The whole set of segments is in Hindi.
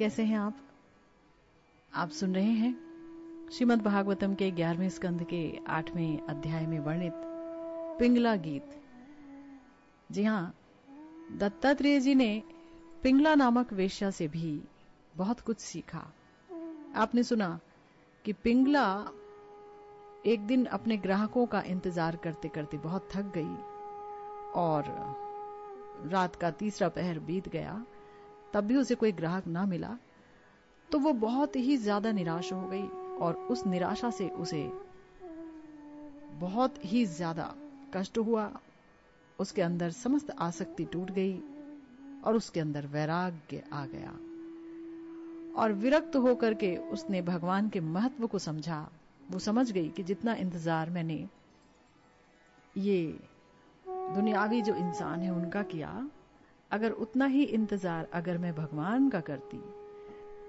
कैसे हैं आप? आप सुन रहे हैं श्रीमद् भागवतम के ग्यारहवें स्कंद के आठवें अध्याय में वर्णित पिंगला गीत। जी हाँ, दत्तात्रेय जी ने पिंगला नामक वेश्या से भी बहुत कुछ सीखा। आपने सुना कि पिंगला एक दिन अपने ग्राहकों का इंतज़ार करते करते बहुत थक गई और रात का तीसरा पहर बीत गया। तब भी उसे कोई ग्राहक ना मिला तो वो बहुत ही ज़्यादा निराश हो गई और उस निराशा से उसे बहुत ही ज़्यादा कष्ट हुआ। उसके अंदर समस्त आसक्ति टूट गई और उसके अंदर वैराग्य आ गया और विरक्त होकर के उसने भगवान के महत्व को समझा। वो समझ गई कि जितना इंतज़ार मैंने ये दुनियावी जो इंसान है उनका किया अगर उतना ही इंतज़ार अगर मैं भगवान का करती,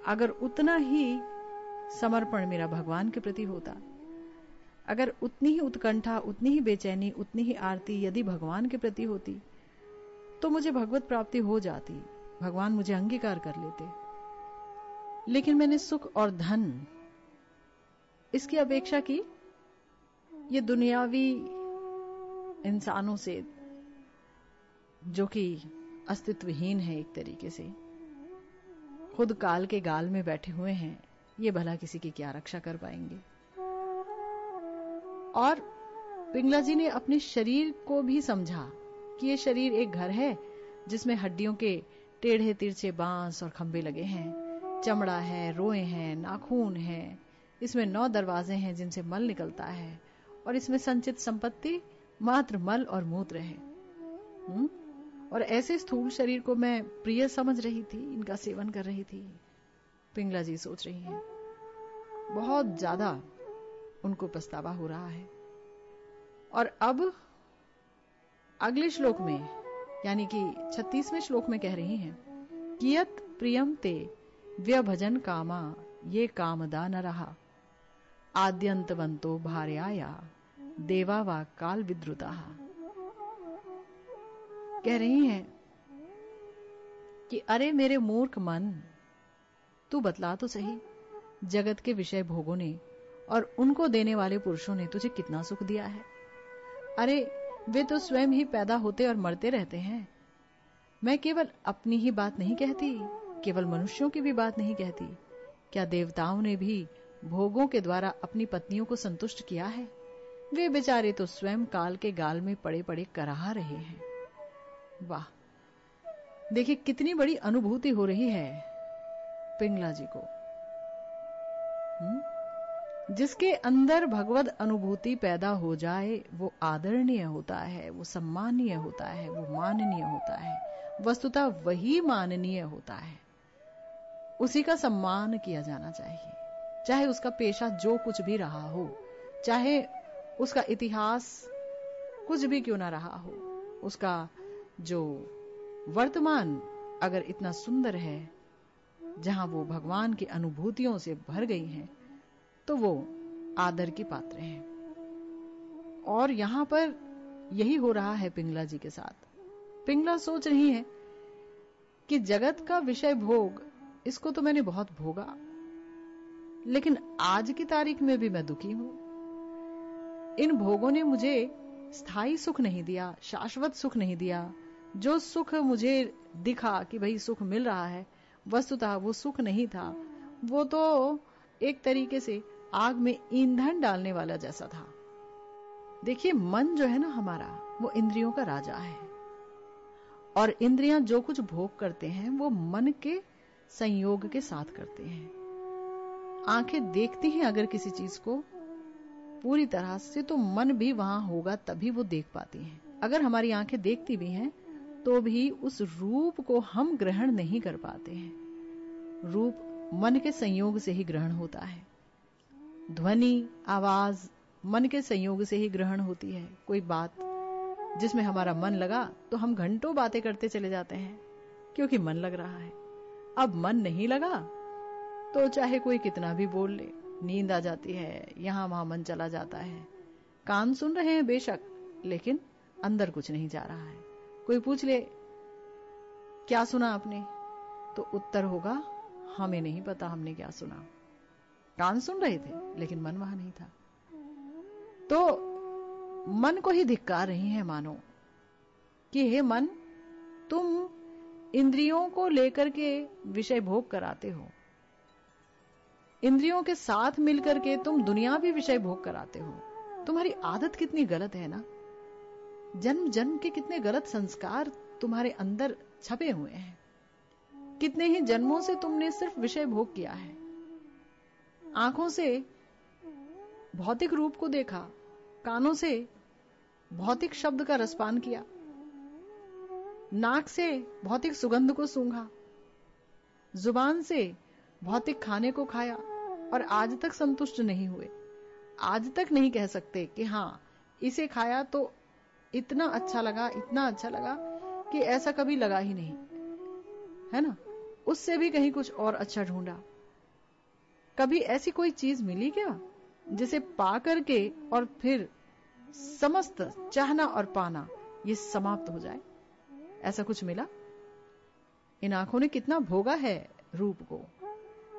अगर उतना ही समर्पण मेरा भगवान के प्रति होता, अगर उतनी ही उत्कंठा, उतनी ही बेचैनी, उतनी ही आरती यदि भगवान के प्रति होती तो मुझे भगवत प्राप्ति हो जाती। भगवान मुझे अंगीकार कर लेते। लेकिन मैंने सुख और धन इसकी अपेक्षा की। ये दुनियावी इंसानों से जो कि अस्तित्वहीन है एक तरीके से। खुद काल के गाल में बैठे हुए हैं, ये भला किसी की क्या रक्षा कर पाएँगे। और पिंगला जी ने अपने शरीर को भी समझा कि ये शरीर एक घर है, जिसमें हड्डियों के टेढ़े तिरछे बाँस और खंबे लगे हैं। चमड़ा है, रोए हैं, नाखून है। इसमें नौ दरवाजे हैं जिनसे मल निकलता है, और इसमें संचित संपत्ति मात्र मल और मूत्र है। हुँ? और ऐसे स्थूल शरीर को मैं प्रिय समझ रही थी, इनका सेवन कर रही थी, पिंगला जी सोच रही हैं। बहुत ज़्यादा उनको पछतावा हो रहा है। और अब अगले श्लोक में, यानी कि छत्तीसवें श्लोक में कह रही हैं, कियत प्रियम ते व्यभजन कामा, ये कामदा न रहा। आद्यंतवंतो भार्याया, देवा वा काल विद्रुता कह रही हैं कि अरे मेरे मूर्ख मन, तू बतला तो सही, जगत के विषय भोगों ने और उनको देने वाले पुरुषों ने तुझे कितना सुख दिया है। अरे वे तो स्वयं ही पैदा होते और मरते रहते हैं। मैं केवल अपनी ही बात नहीं कहती, केवल मनुष्यों की भी बात नहीं कहती। क्या देवताओं ने भी भोगों के द्वारा अपनी पत्नियों को संतुष्ट किया है? वे बेचारे तो स्वयं काल के गाल में पड़े पड़े कराह रहे हैं। वाह। देखिए, कितनी बड़ी अनुभूति हो रही है पिंगला जी को। हुँ? जिसके अंदर भगवत अनुभूति पैदा हो जाए, वो आदरणीय होता है, वो सम्माननीय होता है, वो माननीय होता है। वस्तुतः वही माननीय होता है। उसी का सम्मान किया जाना चाहिए। चाहे उसका पेशा जो कुछ भी रहा हो, चाहे उसका इतिहास कुछ भी क्यों ना रहा हो, उसका जो वर्तमान अगर इतना सुंदर है, जहाँ वो भगवान की अनुभूतियों से भर गई हैं तो वो आदर की पात्र हैं। और यहाँ पर यही हो रहा है पिंगला जी के साथ। पिंगला सोच रही है कि जगत का विषय भोग, इसको तो मैंने बहुत भोगा। लेकिन आज की तारीख में भी मैं दुखी हूँ। इन भोगों ने मुझे स्थायी सुख नहीं दिया, शाश्वत सुख नहीं दिया जो सुख मुझे दिखा कि भाई सुख मिल रहा है, वस्तुतः वो सुख नहीं था। वो तो एक तरीके से आग में ईंधन डालने वाला जैसा था। देखिए, मन जो है ना हमारा, वो इंद्रियों का राजा है। और इंद्रियाँ जो कुछ भोग करते हैं, वो मन के संयोग के साथ करते हैं। आँखें देखती हैं अगर किसी चीज़ को, पूरी तरह से तो मन भी वहाँ होगा तभी वो देख पाती हैं। अगर हमारी आँखें देखती भी हैं तो भी उस रूप को हम ग्रहण नहीं कर पाते हैं। रूप मन के संयोग से ही ग्रहण होता है। ध्वनि, आवाज़ मन के संयोग से ही ग्रहण होती है। कोई बात जिसमें हमारा मन लगा तो हम घंटों बातें करते चले जाते हैं, क्योंकि मन लग रहा है। अब मन नहीं लगा तो चाहे कोई कितना भी बोल ले, नींद आ जाती है, यहाँ वहाँ मन चला जाता है। कान सुन रहे हैं बेशक, लेकिन अंदर कुछ नहीं जा रहा है। कोई पूछ ले, क्या सुना आपने? तो उत्तर होगा, हमें नहीं पता हमने क्या सुना। कान सुन रहे थे, लेकिन मन वहाँ नहीं था। तो मन को ही धिक्कार रही है, मानो, कि हे मन, तुम इंद्रियों को लेकर के विषय भोग कराते हो। इंद्रियों के साथ मिलकर के तुम दुनिया भी विषय भोग कराते हो। तुम्हारी आदत कितनी गलत है ना? जन्म जन्म के कितने गलत संस्कार तुम्हारे अंदर छपे हुए हैं। कितने ही जन्मों से तुमने सिर्फ़ विषय भोग किया है। आँखों से भौतिक रूप को देखा, कानों से भौतिक शब्द का रसपान किया, नाक से भौतिक सुगंध को सूंघा, ज़ुबान से भौतिक खाने को खाया और आज तक संतुष्ट नहीं हुए। आज तक नहीं कह सकते कि हाँ इसे खाया तो इतना अच्छा लगा, इतना अच्छा लगा कि ऐसा कभी लगा ही नहीं। है ना? उससे भी कहीं कुछ और अच्छा ढूंढा। कभी ऐसी कोई चीज़ मिली क्या, जिसे पा करके और फिर समस्त चाहना और पाना, ये समाप्त हो जाए? ऐसा कुछ मिला? इन आँखों ने कितना भोगा है रूप को।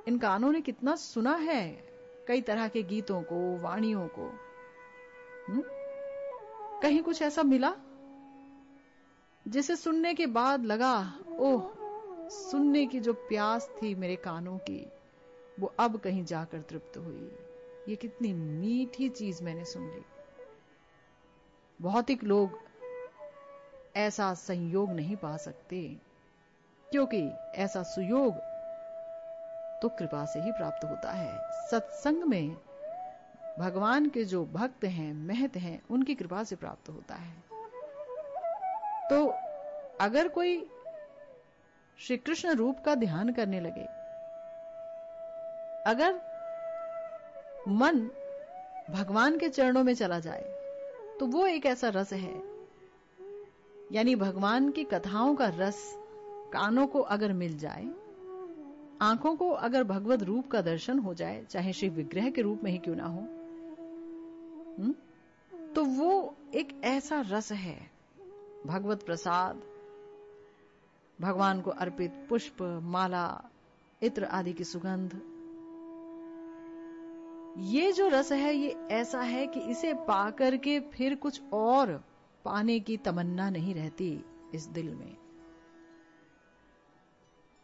इन कानों ने कितना सुना है कई तरह के गीतों को, वाणियों को। हुँ? कहीं कुछ ऐसा मिला? जिसे सुनने के बाद लगा, ओह, सुनने की जो प्यास थी मेरे कानों की, वो अब कहीं जाकर तृप्त हुई। ये कितनी मीठी चीज़ मैंने सुन ली। भौतिक लोग ऐसा संयोग नहीं पा सकते, क्योंकि ऐसा सुयोग तो कृपा से ही प्राप्त होता है। सत्संग में भगवान के जो भक्त हैं, महत हैं, उनकी कृपा से प्राप्त होता है। तो अगर कोई श्री कृष्ण रूप का ध्यान करने लगे, अगर मन भगवान के चरणों में चला जाए तो वो एक ऐसा रस है, यानी भगवान की कथाओं का रस कानों को अगर मिल जाए, आँखों को अगर भगवत रूप का दर्शन हो जाए, चाहे श्री विग्रह के रूप में ही क्यों ना हो हम्म, तो वो एक ऐसा रस है भगवत प्रसाद भगवान को अर्पित पुष्प माला इत्र आदि की सुगंध। ये जो रस है ये ऐसा है कि इसे पाकर के फिर कुछ और पाने की तमन्ना नहीं रहती इस दिल में।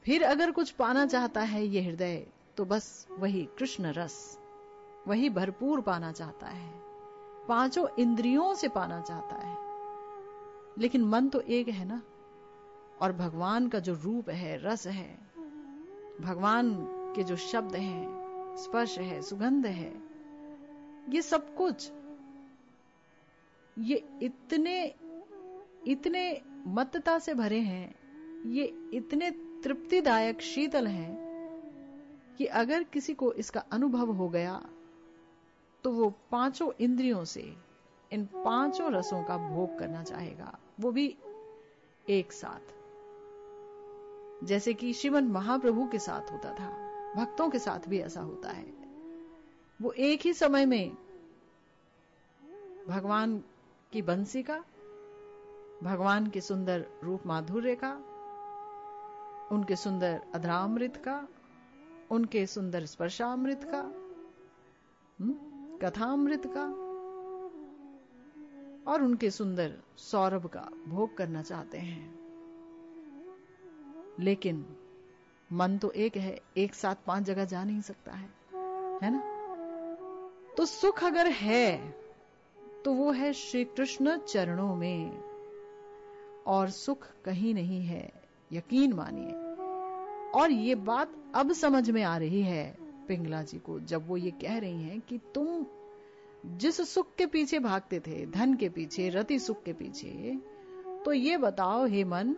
फिर अगर कुछ पाना चाहता है ये हृदय तो बस वही कृष्ण रस वही भरपूर पाना चाहता है। पाँचों इंद्रियों से पाना चाहता है। लेकिन मन तो एक है ना, और भगवान का जो रूप है, रस है, भगवान के जो शब्द हैं, स्पर्श है, सुगंध है, ये सब कुछ, ये इतने इतने मतता से भरे हैं, ये इतने तृप्तिदायक, शीतल हैं, कि अगर किसी को इसका अनुभव हो गया तो वो पाँचों इंद्रियों से इन पाँचों रसों का भोग करना चाहेगा। वो भी एक साथ। जैसे कि श्रीमन महाप्रभु के साथ होता था भक्तों के साथ भी ऐसा होता है। वो एक ही समय में भगवान की बंसी का भगवान के सुंदर रूप माधुर्य का उनके सुंदर अधरामृत का उनके सुंदर स्पर्शामृत का हम्म, कथामृत का और उनके सुंदर सौरभ का भोग करना चाहते हैं। लेकिन मन तो एक है, एक साथ पाँच जगह जा नहीं सकता है है ना? तो सुख अगर है तो वो है श्री कृष्ण चरणों में। और सुख कहीं नहीं है, यकीन मानिए। और ये बात अब समझ में आ रही है पिंगला जी को, जब वो ये कह रही हैं कि तुम जिस सुख के पीछे भागते थे, धन के पीछे, रति सुख के पीछे तो ये बताओ, हे मन,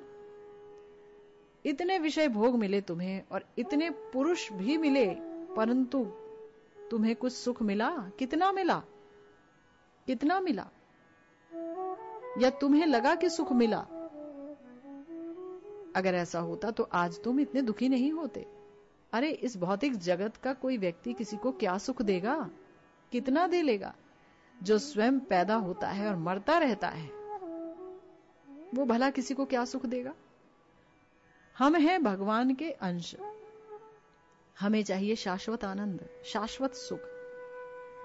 इतने विषय भोग मिले तुम्हें और इतने पुरुष भी मिले, परंतु तुम्हें कुछ सुख मिला? कितना मिला? कितना मिला? या तुम्हें लगा कि सुख मिला? अगर ऐसा होता तो आज तुम इतने दुखी नहीं होते। अरे, इस भौतिक जगत का कोई व्यक्ति किसी को क्या सुख देगा? कितना दे लेगा? जो स्वयं पैदा होता है और मरता रहता है, वो भला किसी को क्या सुख देगा? हम हैं भगवान के अंश। हमें चाहिए शाश्वत आनंद, शाश्वत सुख।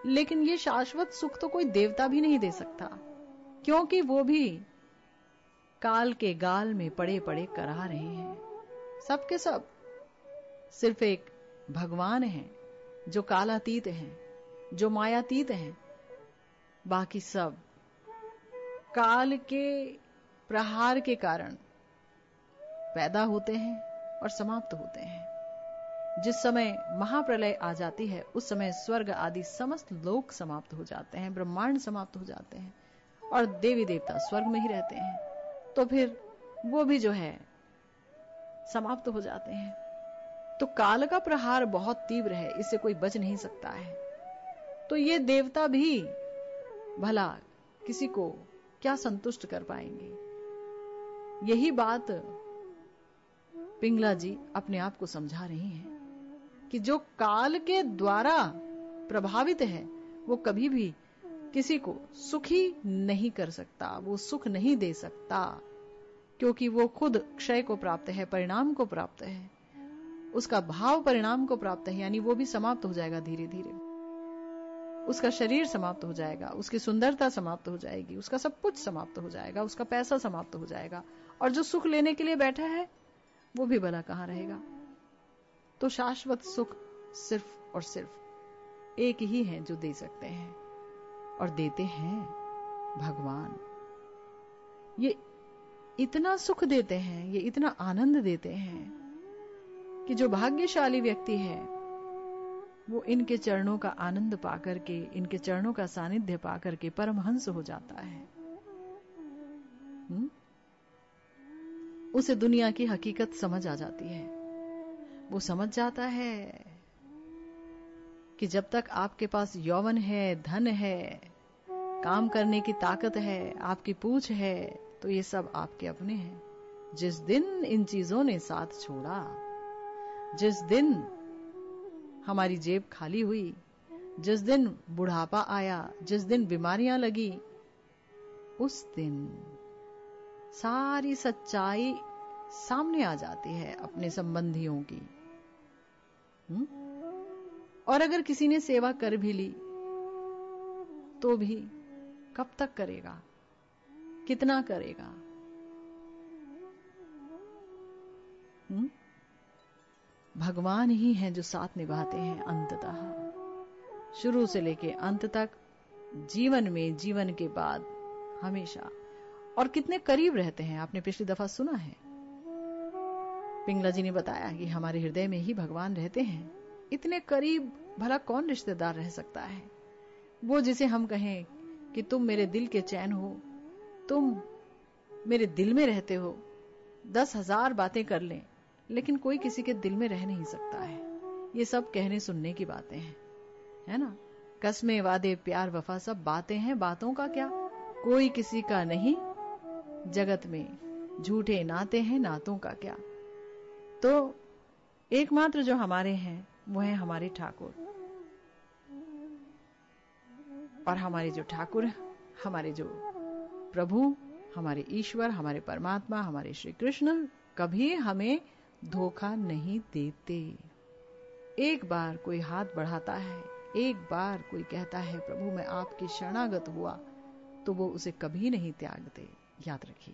लेकिन ये शाश्वत सुख तो कोई देवता भी नहीं दे सकता, क्योंकि वो भी काल के गाल में पड़े पड़े करा रहे हैं। सबके सब। सिर्फ़ एक भगवान है, जो कालातीत हैं, जो मायातीत हैं, बाकी सब काल के प्रहार के कारण पैदा होते हैं और समाप्त होते हैं। जिस समय महाप्रलय आ जाती है, उस समय स्वर्ग आदि समस्त लोक समाप्त हो जाते हैं, ब्रह्मांड समाप्त हो जाते हैं और देवी देवता स्वर्ग में ही रहते हैं। तो फिर वो भी जो है, समाप्त हो जाते हैं। तो काल का प्रहार बहुत तीव्र है, इससे कोई बच नहीं सकता है। तो ये देवता भी, भला, किसी को क्या संतुष्ट कर पाएँगे? यही बात पिंगला जी अपने आप को समझा रही हैं कि जो काल के द्वारा प्रभावित है, वो कभी भी किसी को सुखी नहीं कर सकता, वो सुख नहीं दे सकता, क्योंकि वो खुद क्षय को प्राप्त है, परिणाम को प्राप्त है। उसका भाव परिणाम को प्राप्त है, यानी वो भी समाप्त हो जाएगा धीरे धीरे उसका शरीर समाप्त हो जाएगा, उसकी सुंदरता समाप्त हो जाएगी, उसका सब कुछ समाप्त हो जाएगा, उसका पैसा समाप्त हो जाएगा। और जो सुख लेने के लिए बैठा है, वो भी भला कहाँ रहेगा? तो शाश्वत सुख सिर्फ़ और सिर्फ़ एक ही है जो दे सकते हैं, और देते हैं भगवान। ये इतना सुख देते हैं, ये इतना आनंद देते हैं कि जो भाग्यशाली व्यक्ति है, वो इनके चरणों का आनंद पाकर के, इनके चरणों का सानिध्य पाकर के परमहंस हो जाता है। हुँ? उसे दुनिया की हकीकत समझ आ जाती है। वो समझ जाता है कि जब तक आपके पास यौवन है, धन है, काम करने की ताकत है, आपकी पूछ है तो ये सब आपके अपने हैं। जिस दिन इन चीज़ों ने साथ छोड़ा जिस दिन हमारी जेब खाली हुई, जिस दिन बुढ़ापा आया, जिस दिन बीमारियाँ लगी, उस दिन सारी सच्चाई सामने आ जाती है अपने संबंधियों की हुँ? हम्म? और अगर किसी ने सेवा कर भी ली तो भी कब तक करेगा कितना करेगा हुँ? भगवान ही हैं जो साथ निभाते हैं अंततः। शुरू से लेके अंत तक, जीवन में, जीवन के बाद, हमेशा। और कितने करीब रहते हैं, आपने पिछली दफ़ा सुना है। पिंगला जी ने बताया कि हमारे हृदय में ही भगवान रहते हैं। इतने करीब भला कौन रिश्तेदार रह सकता है? वो जिसे हम कहें कि तुम मेरे दिल के चैन हो, तुम मेरे दिल में रहते हो, दस हज़ार बातें कर लें लेकिन कोई किसी के दिल में रह नहीं सकता है। ये सब कहने सुनने की बातें हैं, है ना? कस्मे वादे, प्यार वफा सब बातें हैं, बातों का क्या? कोई किसी का नहीं। जगत में झूठे नाते हैं, नातों का क्या? तो एकमात्र जो हमारे हैं, वो है हमारे ठाकुर। और हमारे जो ठाकुर, हमारे जो प्रभु, हमारे ईश्वर, हमारे परमात्मा, हमारे श्री कृष्ण, कभी हमें धोखा नहीं देते। एक बार कोई हाथ बढ़ाता है, एक बार कोई कहता है, प्रभु, मैं आपकी शरणागत हुआ तो वो उसे कभी नहीं त्यागते। याद रखिए।